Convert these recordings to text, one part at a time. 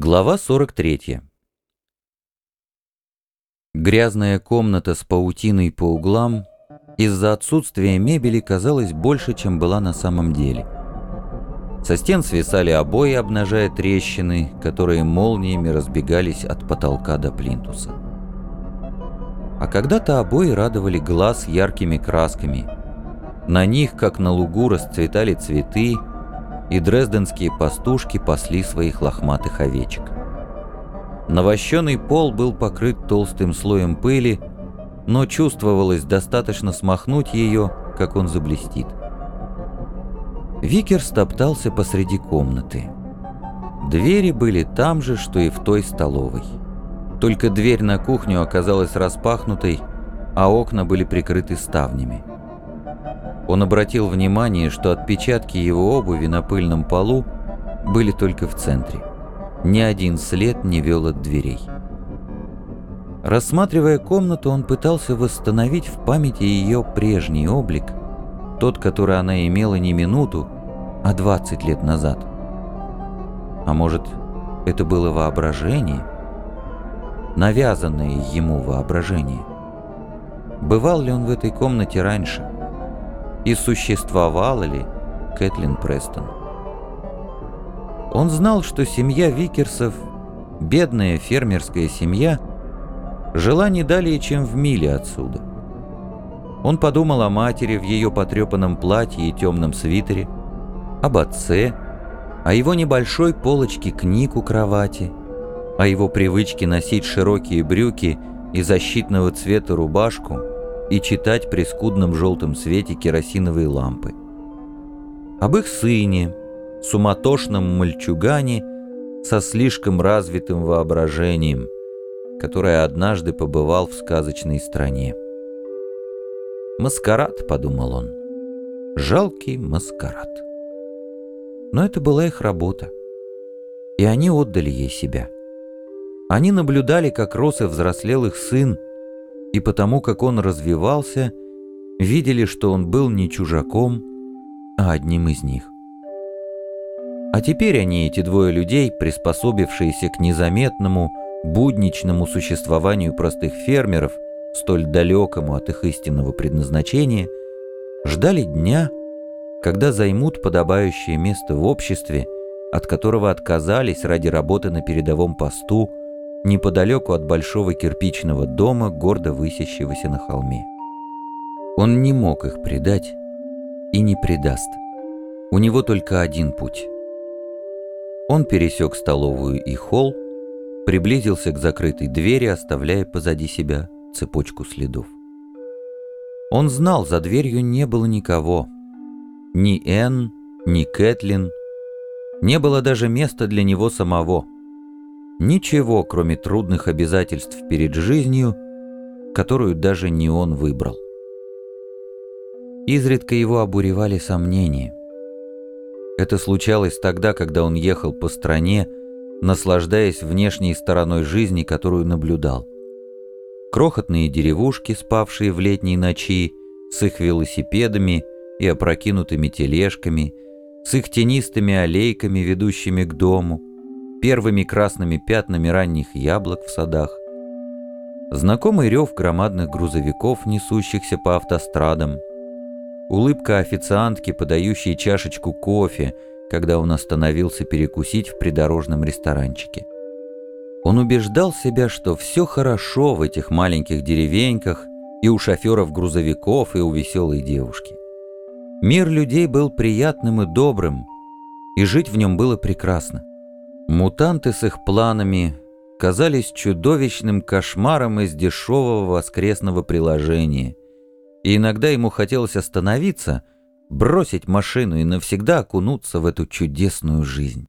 Глава 43. Грязная комната с паутиной по углам из-за отсутствия мебели казалась больше, чем была на самом деле. Со стен свисали обои, обнажая трещины, которые молниями разбегались от потолка до плинтуса. А когда-то обои радовали глаз яркими красками. На них, как на лугу, расцветали цветы, и дрезденские пастушки пасли своих лохматых овечек. Навощенный пол был покрыт толстым слоем пыли, но чувствовалось достаточно смахнуть ее, как он заблестит. Викер стоптался посреди комнаты. Двери были там же, что и в той столовой. Только дверь на кухню оказалась распахнутой, а окна были прикрыты ставнями. Он обратил внимание, что отпечатки его обуви на пыльном полу были только в центре. Ни один след не вел от дверей. Рассматривая комнату, он пытался восстановить в памяти ее прежний облик, тот, который она имела не минуту, а 20 лет назад. А может, это было воображение? Навязанное ему воображение. Бывал ли он в этой комнате раньше? И существовала ли Кэтлин Престон. Он знал, что семья Викерсов, бедная фермерская семья, жила не далее, чем в миле отсюда. Он подумал о матери в ее потрепанном платье и темном свитере, об отце, о его небольшой полочке книг у кровати, о его привычке носить широкие брюки и защитного цвета рубашку – и читать при скудном желтом свете керосиновые лампы. Об их сыне, суматошном мальчугане со слишком развитым воображением, который однажды побывал в сказочной стране. «Маскарад», — подумал он, — «жалкий маскарад». Но это была их работа, и они отдали ей себя. Они наблюдали, как рос и взрослел их сын, и потому как он развивался, видели, что он был не чужаком, а одним из них. А теперь они, эти двое людей, приспособившиеся к незаметному, будничному существованию простых фермеров, столь далекому от их истинного предназначения, ждали дня, когда займут подобающее место в обществе, от которого отказались ради работы на передовом посту, неподалеку от большого кирпичного дома, гордо высящегося на холме. Он не мог их предать и не предаст. У него только один путь. Он пересек столовую и холл, приблизился к закрытой двери, оставляя позади себя цепочку следов. Он знал, за дверью не было никого. Ни Энн, ни Кэтлин. Не было даже места для него самого — Ничего, кроме трудных обязательств перед жизнью, которую даже не он выбрал. Изредка его обуревали сомнения. Это случалось тогда, когда он ехал по стране, наслаждаясь внешней стороной жизни, которую наблюдал. Крохотные деревушки, спавшие в летней ночи, с их велосипедами и опрокинутыми тележками, с их тенистыми аллейками, ведущими к дому – первыми красными пятнами ранних яблок в садах. Знакомый рев громадных грузовиков, несущихся по автострадам. Улыбка официантки, подающей чашечку кофе, когда он остановился перекусить в придорожном ресторанчике. Он убеждал себя, что все хорошо в этих маленьких деревеньках и у шоферов грузовиков, и у веселой девушки. Мир людей был приятным и добрым, и жить в нем было прекрасно. Мутанты с их планами казались чудовищным кошмаром из дешевого воскресного приложения, и иногда ему хотелось остановиться, бросить машину и навсегда окунуться в эту чудесную жизнь.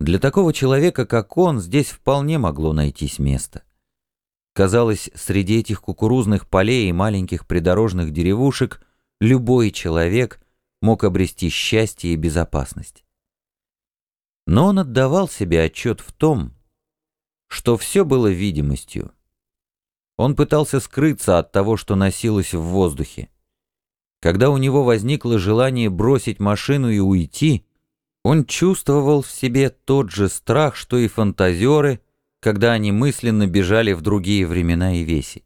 Для такого человека, как он, здесь вполне могло найтись место. Казалось, среди этих кукурузных полей и маленьких придорожных деревушек любой человек мог обрести счастье и безопасность. Но он отдавал себе отчет в том, что все было видимостью. Он пытался скрыться от того, что носилось в воздухе. Когда у него возникло желание бросить машину и уйти, Он чувствовал в себе тот же страх, что и фантазеры, когда они мысленно бежали в другие времена и веси.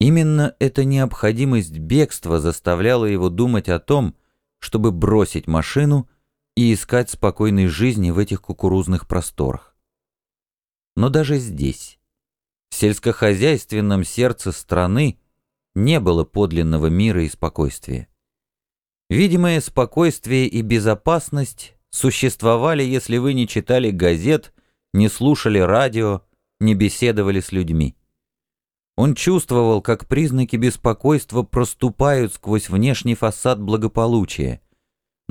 Именно эта необходимость бегства заставляла его думать о том, чтобы бросить машину и искать спокойной жизни в этих кукурузных просторах. Но даже здесь, в сельскохозяйственном сердце страны, не было подлинного мира и спокойствия. Видимое спокойствие и безопасность существовали, если вы не читали газет, не слушали радио, не беседовали с людьми. Он чувствовал, как признаки беспокойства проступают сквозь внешний фасад благополучия.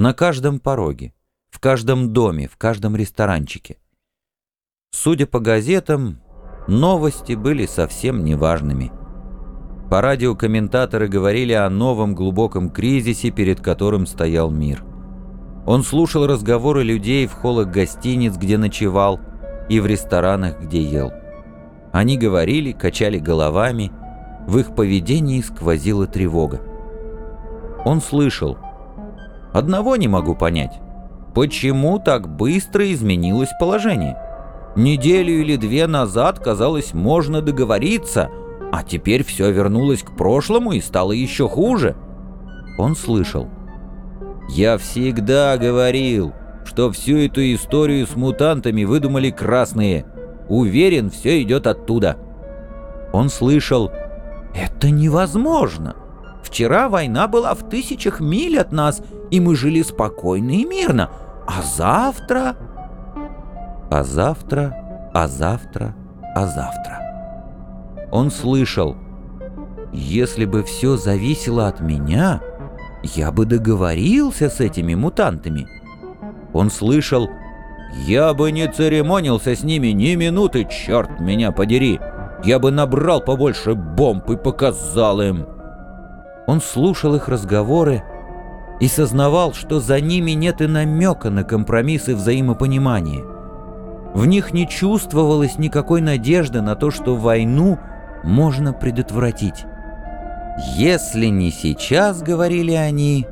На каждом пороге, в каждом доме, в каждом ресторанчике. Судя по газетам, новости были совсем неважными. По радио комментаторы говорили о новом глубоком кризисе, перед которым стоял мир. Он слушал разговоры людей в холлах гостиниц, где ночевал, и в ресторанах, где ел. Они говорили, качали головами, в их поведении сквозила тревога. Он слышал. «Одного не могу понять. Почему так быстро изменилось положение? Неделю или две назад, казалось, можно договориться, а теперь все вернулось к прошлому и стало еще хуже. Он слышал. «Я всегда говорил, что всю эту историю с мутантами выдумали красные. Уверен, все идет оттуда». Он слышал. «Это невозможно. Вчера война была в тысячах миль от нас, и мы жили спокойно и мирно. А завтра...» «А завтра, а завтра, а завтра...» Он слышал, «Если бы все зависело от меня, я бы договорился с этими мутантами». Он слышал, «Я бы не церемонился с ними ни минуты, черт меня подери! Я бы набрал побольше бомб и показал им!» Он слушал их разговоры и сознавал, что за ними нет и намека на компромисс и взаимопонимание. В них не чувствовалось никакой надежды на то, что войну — можно предотвратить. Если не сейчас, говорили они,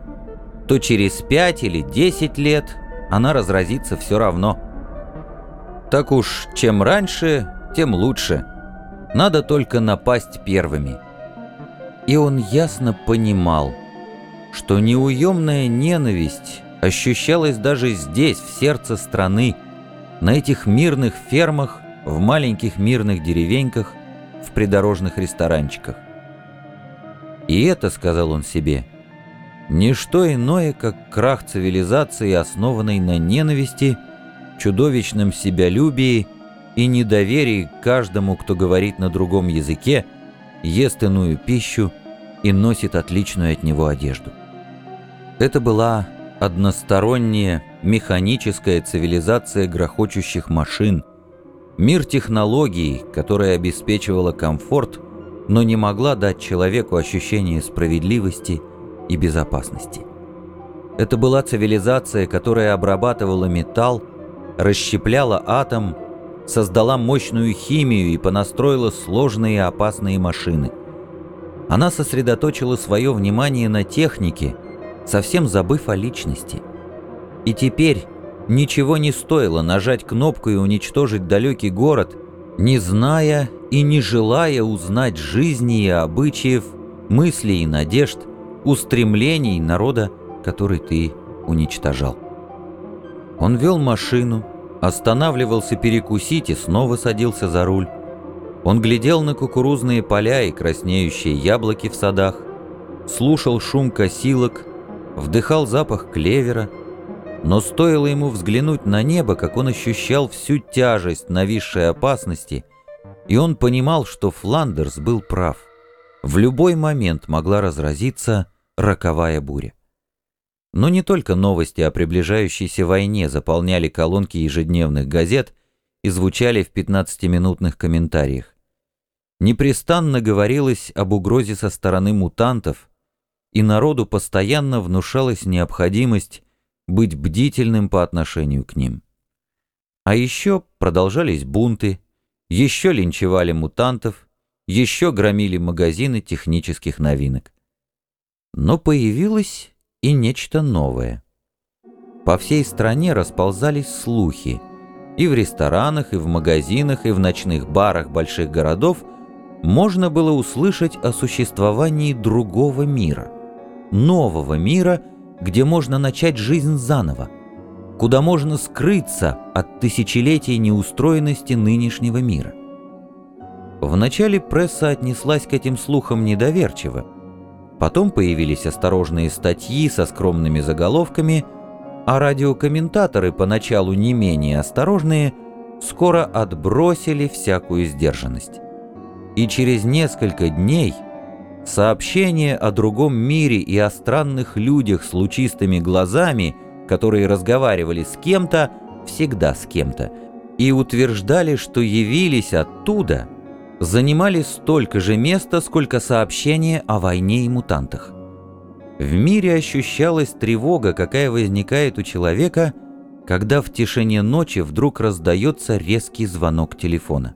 то через пять или десять лет она разразится все равно. Так уж, чем раньше, тем лучше. Надо только напасть первыми. И он ясно понимал, что неуемная ненависть ощущалась даже здесь, в сердце страны, на этих мирных фермах, в маленьких мирных деревеньках, в придорожных ресторанчиках. И это, сказал он себе, не что иное, как крах цивилизации, основанной на ненависти, чудовищном себялюбии и недоверии каждому, кто говорит на другом языке, ест иную пищу и носит отличную от него одежду. Это была односторонняя механическая цивилизация грохочущих машин, Мир технологий, которая обеспечивала комфорт, но не могла дать человеку ощущение справедливости и безопасности. Это была цивилизация, которая обрабатывала металл, расщепляла атом, создала мощную химию и понастроила сложные и опасные машины. Она сосредоточила свое внимание на технике, совсем забыв о личности. И теперь Ничего не стоило нажать кнопку и уничтожить далекий город, не зная и не желая узнать жизни и обычаев, мыслей и надежд, устремлений народа, который ты уничтожал. Он вел машину, останавливался перекусить и снова садился за руль. Он глядел на кукурузные поля и краснеющие яблоки в садах, слушал шум косилок, вдыхал запах клевера — но стоило ему взглянуть на небо, как он ощущал всю тяжесть нависшей опасности, и он понимал, что Фландерс был прав. В любой момент могла разразиться роковая буря. Но не только новости о приближающейся войне заполняли колонки ежедневных газет и звучали в 15-минутных комментариях. Непрестанно говорилось об угрозе со стороны мутантов, и народу постоянно внушалась необходимость быть бдительным по отношению к ним. А еще продолжались бунты, еще линчевали мутантов, еще громили магазины технических новинок. Но появилось и нечто новое. По всей стране расползались слухи. И в ресторанах, и в магазинах, и в ночных барах больших городов можно было услышать о существовании другого мира. Нового мира, где можно начать жизнь заново. Куда можно скрыться от тысячелетий неустроенности нынешнего мира. Вначале пресса отнеслась к этим слухам недоверчиво. Потом появились осторожные статьи со скромными заголовками – а радиокомментаторы, поначалу не менее осторожные, скоро отбросили всякую сдержанность. И через несколько дней сообщения о другом мире и о странных людях с лучистыми глазами, которые разговаривали с кем-то, всегда с кем-то, и утверждали, что явились оттуда, занимали столько же места, сколько сообщения о войне и мутантах. В мире ощущалась тревога, какая возникает у человека, когда в тишине ночи вдруг раздается резкий звонок телефона.